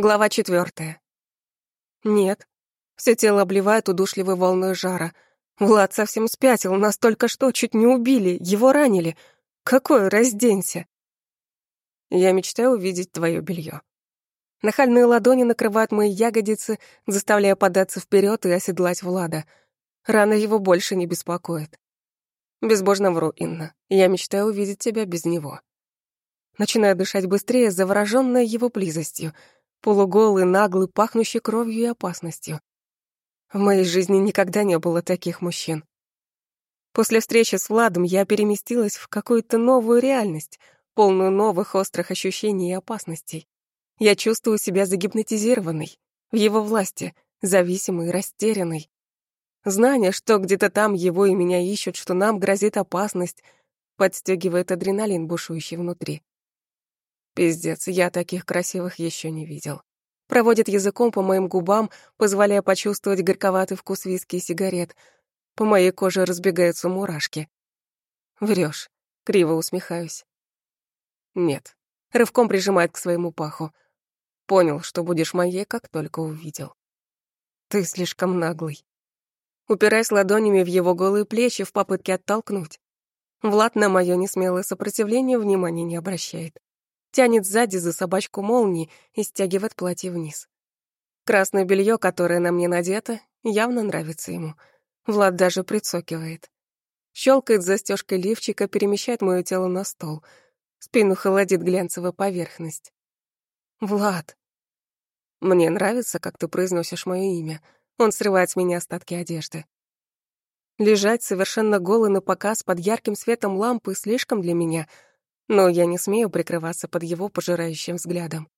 Глава четвертая. Нет. Все тело обливает удушливой волной жара. Влад совсем спятил, нас только что чуть не убили, его ранили. Какое разденься? Я мечтаю увидеть твое белье. Нахальные ладони накрывают мои ягодицы, заставляя податься вперед и оседлать Влада. Рана его больше не беспокоит. Безбожно вру, Инна. Я мечтаю увидеть тебя без него. Начинаю дышать быстрее, заворожённая его близостью — полуголый, наглый, пахнущий кровью и опасностью. В моей жизни никогда не было таких мужчин. После встречи с Владом я переместилась в какую-то новую реальность, полную новых острых ощущений и опасностей. Я чувствую себя загипнотизированной, в его власти, зависимой, растерянной. Знание, что где-то там его и меня ищут, что нам грозит опасность, подстегивает адреналин, бушующий внутри. Пиздец, я таких красивых еще не видел. Проводит языком по моим губам, позволяя почувствовать горьковатый вкус виски и сигарет. По моей коже разбегаются мурашки. Врешь, криво усмехаюсь. Нет. Рывком прижимает к своему паху. Понял, что будешь моей, как только увидел. Ты слишком наглый. Упираясь ладонями в его голые плечи в попытке оттолкнуть. Влад на моё несмелое сопротивление внимания не обращает тянет сзади за собачку молнии и стягивает платье вниз. Красное белье, которое на мне надето, явно нравится ему. Влад даже прицокивает. Щелкает застежкой лифчика, перемещает мое тело на стол. Спину холодит глянцевая поверхность. «Влад!» «Мне нравится, как ты произносишь мое имя». Он срывает с меня остатки одежды. Лежать совершенно голый на показ под ярким светом лампы слишком для меня — но я не смею прикрываться под его пожирающим взглядом.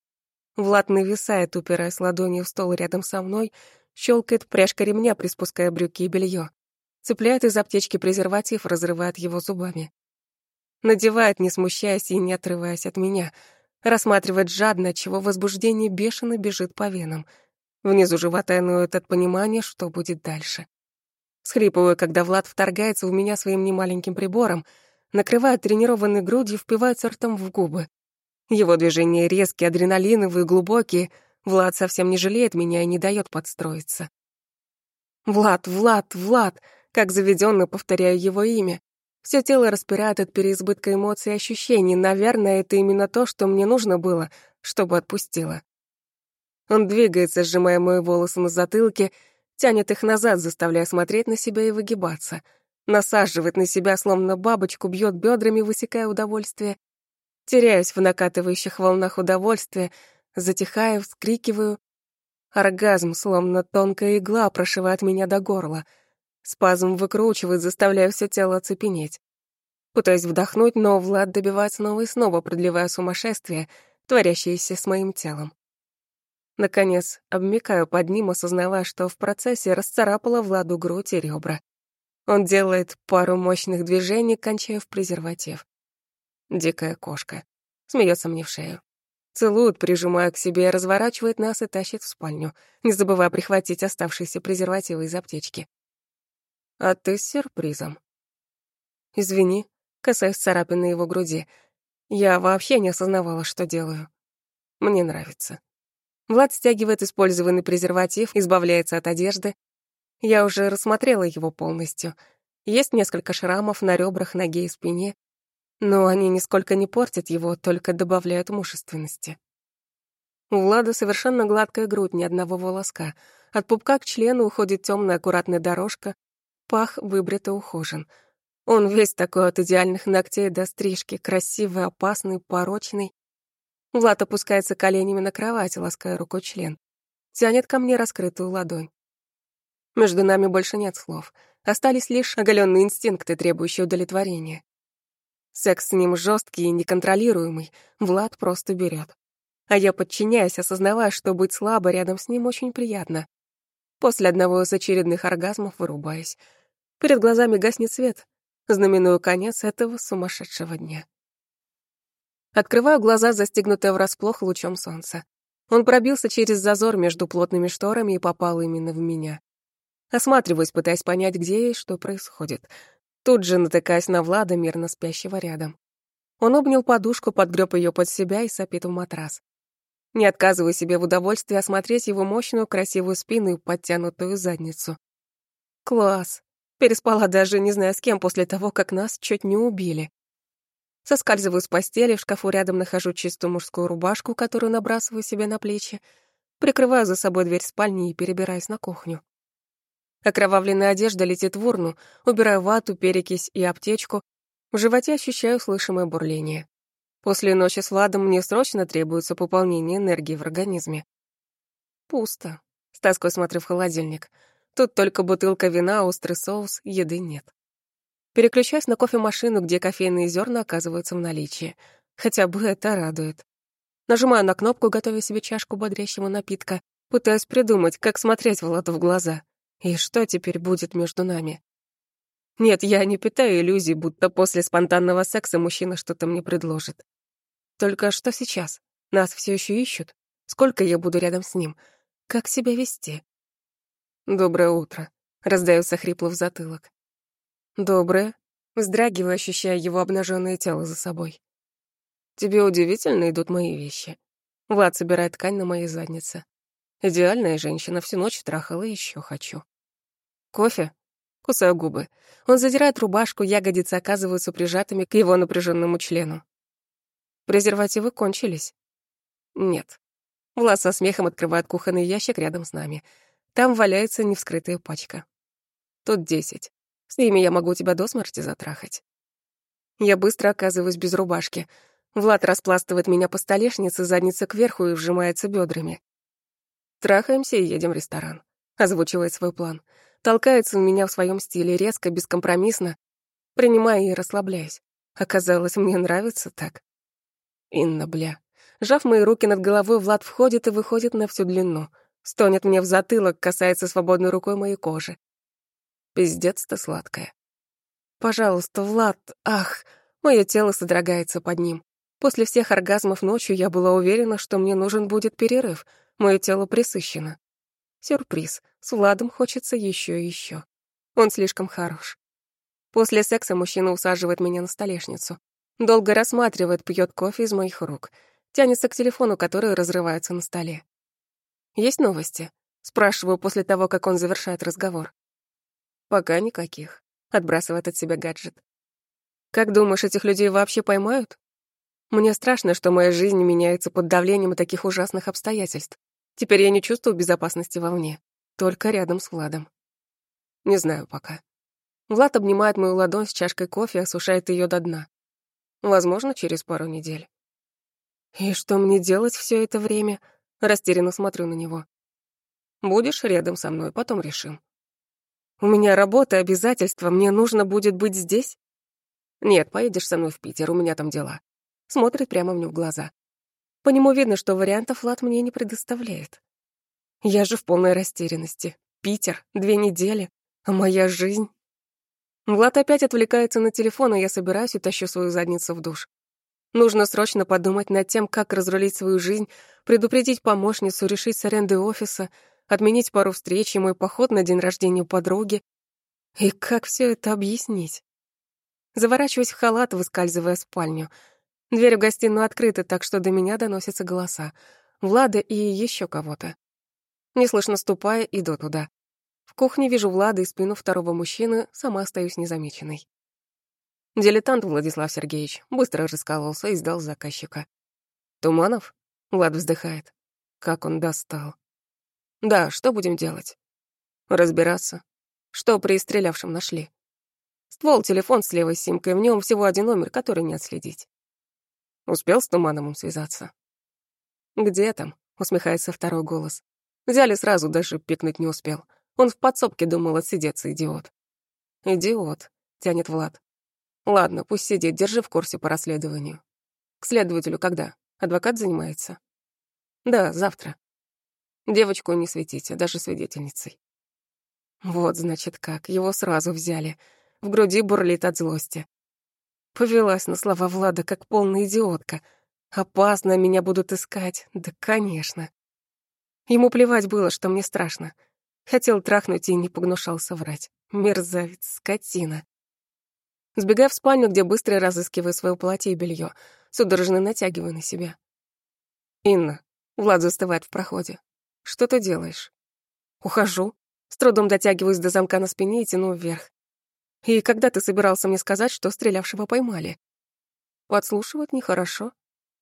Влад нависает, упираясь ладонью в стол рядом со мной, щелкает пряжка ремня, приспуская брюки и белье, цепляет из аптечки презерватив, разрывает его зубами. Надевает, не смущаясь и не отрываясь от меня, рассматривает жадно, чего возбуждение бешено бежит по венам. Внизу живота ноет от понимания, что будет дальше. Схрипываю, когда Влад вторгается у меня своим немаленьким прибором — накрывает тренированной грудью, впивается ртом в губы. Его движения резкие, адреналиновые, глубокие. Влад совсем не жалеет меня и не дает подстроиться. «Влад, Влад, Влад!» Как заведенно повторяю его имя. Все тело распирает от переизбытка эмоций и ощущений. Наверное, это именно то, что мне нужно было, чтобы отпустило. Он двигается, сжимая мои волосы на затылке, тянет их назад, заставляя смотреть на себя и выгибаться — насаживает на себя, словно бабочку, бьет бедрами, высекая удовольствие. Теряюсь в накатывающих волнах удовольствия, затихаю, вскрикиваю. Оргазм, словно тонкая игла, прошивает меня до горла. Спазм выкручивает, заставляя все тело оцепенеть. Пытаюсь вдохнуть, но Влад добивает снова и снова, продлевая сумасшествие, творящееся с моим телом. Наконец, обмикаю под ним, осознавая, что в процессе расцарапала Владу грудь и ребра. Он делает пару мощных движений, кончая в презерватив. Дикая кошка. Смеется мне в шею. Целует, прижимая к себе, разворачивает нас и тащит в спальню, не забывая прихватить оставшиеся презервативы из аптечки. А ты с сюрпризом. Извини, касаясь царапины его груди. Я вообще не осознавала, что делаю. Мне нравится. Влад стягивает использованный презерватив, избавляется от одежды, я уже рассмотрела его полностью. Есть несколько шрамов на ребрах, ноге и спине, но они нисколько не портят его, только добавляют мужественности. У Влада совершенно гладкая грудь, ни одного волоска. От пупка к члену уходит темная аккуратная дорожка, пах выбрит и ухожен. Он весь такой от идеальных ногтей до стрижки, красивый, опасный, порочный. Влад опускается коленями на кровать, лаская рукой член. Тянет ко мне раскрытую ладонь. Между нами больше нет слов. Остались лишь оголенные инстинкты, требующие удовлетворения. Секс с ним жесткий и неконтролируемый. Влад просто берет. А я подчиняюсь, осознавая, что быть слабо рядом с ним очень приятно. После одного из очередных оргазмов вырубаюсь. Перед глазами гаснет свет, знаменую конец этого сумасшедшего дня. Открываю глаза, застегнутые врасплох лучом солнца. Он пробился через зазор между плотными шторами и попал именно в меня. Осматриваюсь, пытаясь понять, где и что происходит. Тут же натыкаясь на Влада, мирно спящего рядом. Он обнял подушку, подгреб ее под себя и сопит в матрас. Не отказываю себе в удовольствии осмотреть его мощную красивую спину и подтянутую задницу. Класс. Переспала даже не знаю с кем после того, как нас чуть не убили. Соскальзываю с постели, в шкафу рядом нахожу чистую мужскую рубашку, которую набрасываю себе на плечи, прикрываю за собой дверь спальни и перебираюсь на кухню. Окровавленная одежда летит в урну, убираю вату, перекись и аптечку, в животе ощущаю слышимое бурление. После ночи с Владом мне срочно требуется пополнение энергии в организме. Пусто. С тоской смотрю в холодильник. Тут только бутылка вина, острый соус, еды нет. Переключаюсь на кофемашину, где кофейные зерна оказываются в наличии. Хотя бы это радует. Нажимаю на кнопку, готовя себе чашку бодрящего напитка, пытаясь придумать, как смотреть Владу в глаза. И что теперь будет между нами? Нет, я не питаю иллюзий, будто после спонтанного секса мужчина что-то мне предложит. Только что сейчас? Нас все еще ищут? Сколько я буду рядом с ним? Как себя вести? Доброе утро. Раздается хрипло в затылок. Доброе. Вздрагиваю, ощущая его обнаженное тело за собой. Тебе удивительно идут мои вещи. Влад собирает ткань на моей заднице. Идеальная женщина, всю ночь трахала, еще хочу. Кофе? Кусаю губы. Он задирает рубашку, ягодицы оказываются прижатыми к его напряженному члену. Презервативы кончились. Нет. Влад со смехом открывает кухонный ящик рядом с нами. Там валяется невскрытая пачка. Тут десять. С ними я могу тебя до смерти затрахать. Я быстро оказываюсь без рубашки. Влад распластывает меня по столешнице, задница кверху и вжимается бедрами. Трахаемся и едем в ресторан. Озвучивает свой план. Толкается у меня в своем стиле, резко, бескомпромиссно. Принимаю и расслабляюсь. Оказалось, мне нравится так. Инна, бля. Жав мои руки над головой, Влад входит и выходит на всю длину. Стонет мне в затылок, касается свободной рукой моей кожи. Пиздец-то сладкая. Пожалуйста, Влад, ах, мое тело содрогается под ним. После всех оргазмов ночью я была уверена, что мне нужен будет перерыв. Мое тело пресыщено. Сюрприз. С Владом хочется еще и еще. Он слишком хорош. После секса мужчина усаживает меня на столешницу. Долго рассматривает, пьет кофе из моих рук. Тянется к телефону, который разрывается на столе. «Есть новости?» Спрашиваю после того, как он завершает разговор. «Пока никаких», — отбрасывает от себя гаджет. «Как думаешь, этих людей вообще поймают?» Мне страшно, что моя жизнь меняется под давлением таких ужасных обстоятельств. Теперь я не чувствую безопасности вовне, только рядом с Владом. Не знаю пока. Влад обнимает мою ладонь с чашкой кофе и осушает ее до дна. Возможно, через пару недель. И что мне делать все это время? Растерянно смотрю на него. Будешь рядом со мной, потом решим. У меня работа, обязательства, мне нужно будет быть здесь? Нет, поедешь со мной в Питер, у меня там дела. Смотрит прямо мне в глаза. По нему видно, что вариантов Влад мне не предоставляет. Я же в полной растерянности. Питер, две недели, а моя жизнь... Влад опять отвлекается на телефон, и я собираюсь и тащу свою задницу в душ. Нужно срочно подумать над тем, как разрулить свою жизнь, предупредить помощницу, решить с аренды офиса, отменить пару встреч и мой поход на день рождения подруги. И как все это объяснить? Заворачиваюсь в халат, выскальзывая в спальню. Дверь в гостиную открыта, так что до меня доносятся голоса. Влада и еще кого-то. Неслышно ступая, иду туда. В кухне вижу Влада и спину второго мужчины, сама остаюсь незамеченной. Дилетант Владислав Сергеевич быстро раскололся и сдал заказчика. «Туманов?» — Влад вздыхает. «Как он достал». «Да, что будем делать?» «Разбираться. Что при стрелявшем нашли?» Ствол, телефон с левой симкой, в нем всего один номер, который не отследить. Успел с Тумановым связаться? «Где там?» — усмехается второй голос. Взяли сразу, даже пикнуть не успел. Он в подсобке думал отсидеться, идиот. Идиот, тянет Влад. Ладно, пусть сидит, держи в курсе по расследованию. К следователю когда? Адвокат занимается? Да, завтра. Девочку не светите, даже свидетельницей. Вот, значит, как. Его сразу взяли. В груди бурлит от злости. Повелась на слова Влада, как полная идиотка. Опасно, меня будут искать. Да, конечно. Ему плевать было, что мне страшно. Хотел трахнуть и не погнушался врать. Мерзавец, скотина. Сбегая в спальню, где быстро разыскиваю свое платье и белье, судорожно натягиваю на себя. «Инна, Влад застывает в проходе. Что ты делаешь? Ухожу. С трудом дотягиваюсь до замка на спине и тяну вверх. И когда ты собирался мне сказать, что стрелявшего поймали? Подслушивать нехорошо.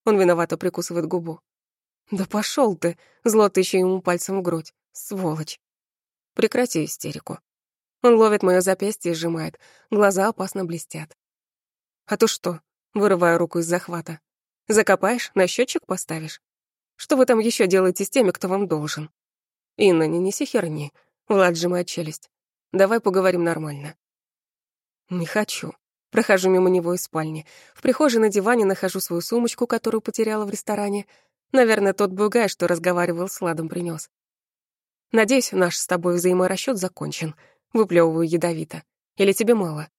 Он виновато прикусывает губу. Да пошел ты, зло тыча ему пальцем в грудь. Сволочь. Прекрати истерику. Он ловит моё запястье и сжимает. Глаза опасно блестят. А то что? Вырываю руку из захвата. Закопаешь, на счетчик поставишь? Что вы там еще делаете с теми, кто вам должен? Инна, не неси херни. Влад сжимает челюсть. Давай поговорим нормально. Не хочу. Прохожу мимо него из спальни. В прихожей на диване нахожу свою сумочку, которую потеряла в ресторане. Наверное, тот бугай, что разговаривал с Ладом, принес. Надеюсь, наш с тобой взаиморасчет закончен. Выплевываю ядовито. Или тебе мало?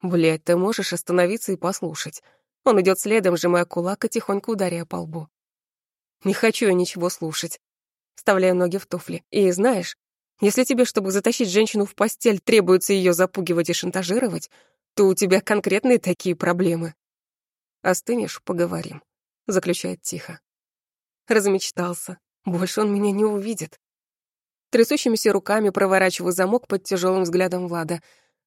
Блядь, ты можешь остановиться и послушать. Он идет следом, сжимая кулак и тихонько ударяя по лбу. Не хочу я ничего слушать. Вставляю ноги в туфли. И знаешь, если тебе, чтобы затащить женщину в постель, требуется ее запугивать и шантажировать, то у тебя конкретные такие проблемы. Остынешь, поговорим, заключает тихо. Размечтался. Больше он меня не увидит. Трясущимися руками проворачиваю замок под тяжелым взглядом Влада.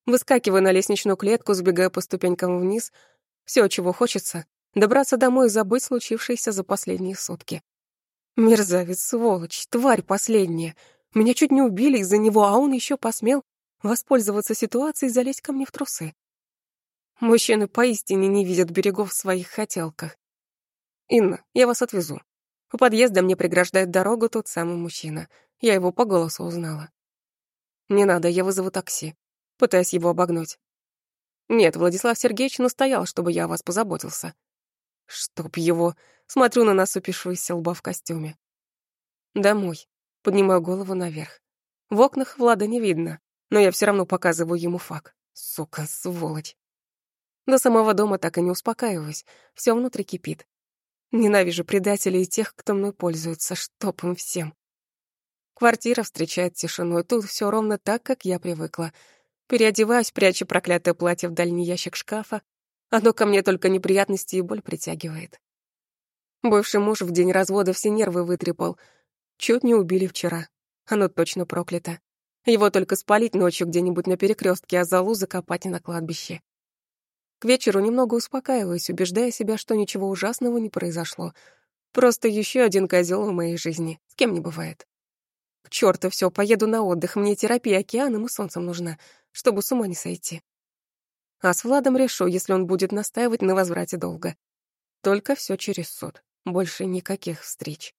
Выскакиваю на лестничную клетку, сбегая по ступенькам вниз. Все, чего хочется — добраться домой и забыть случившееся за последние сутки. Мерзавец, сволочь, тварь последняя. Меня чуть не убили из-за него, а он еще посмел воспользоваться ситуацией и залезть ко мне в трусы. Мужчины поистине не видят берегов в своих хотелках. «Инна, я вас отвезу». У подъезда мне преграждает дорогу тот самый мужчина. Я его по голосу узнала. «Не надо, я вызову такси». Пытаясь его обогнуть. «Нет, Владислав Сергеевич настоял, чтобы я о вас позаботился». «Чтоб его...» Смотрю на насупившуюся лба в костюме. «Домой». Поднимаю голову наверх. В окнах Влада не видно, но я все равно показываю ему факт. Сука, сволочь. До самого дома так и не успокаиваюсь, все внутри кипит. Ненавижу предателей и тех, кто мной пользуется, чтоб им всем. Квартира встречает тишиной, тут все ровно так, как я привыкла. Переодеваюсь, прячу проклятое платье в дальний ящик шкафа. Оно ко мне только неприятности и боль притягивает. Бывший муж в день развода все нервы вытрепал. Чуть не убили вчера. Оно точно проклято. Его только спалить ночью где-нибудь на перекрестке, а залу закопать на кладбище. К вечеру немного успокаиваюсь, убеждая себя, что ничего ужасного не произошло. Просто еще один козел в моей жизни. С кем не бывает. К черту все, поеду на отдых. Мне терапия океаном и солнцем нужна, чтобы с ума не сойти. А с Владом решу, если он будет настаивать на возврате долга. Только все через суд. Больше никаких встреч.